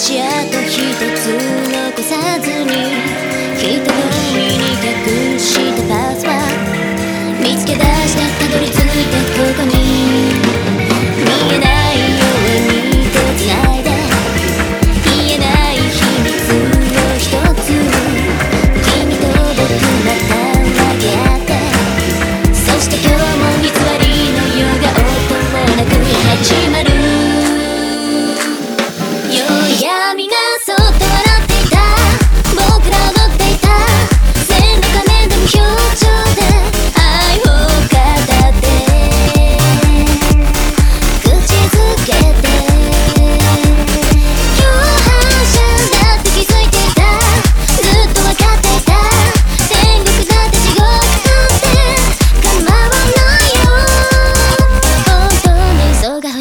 足跡一つ残さず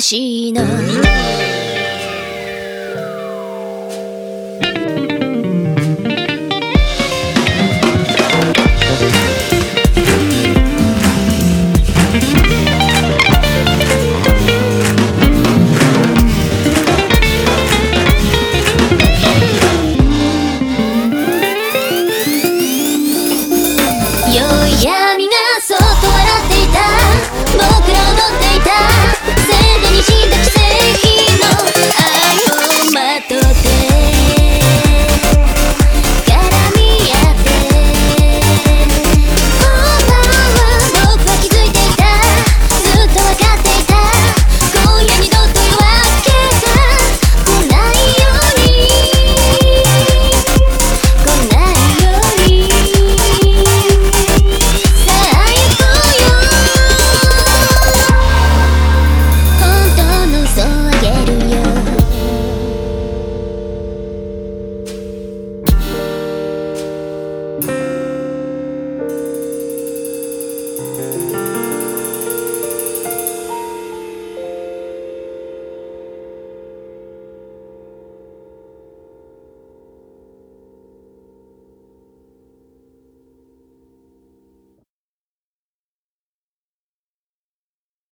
しいな」闇が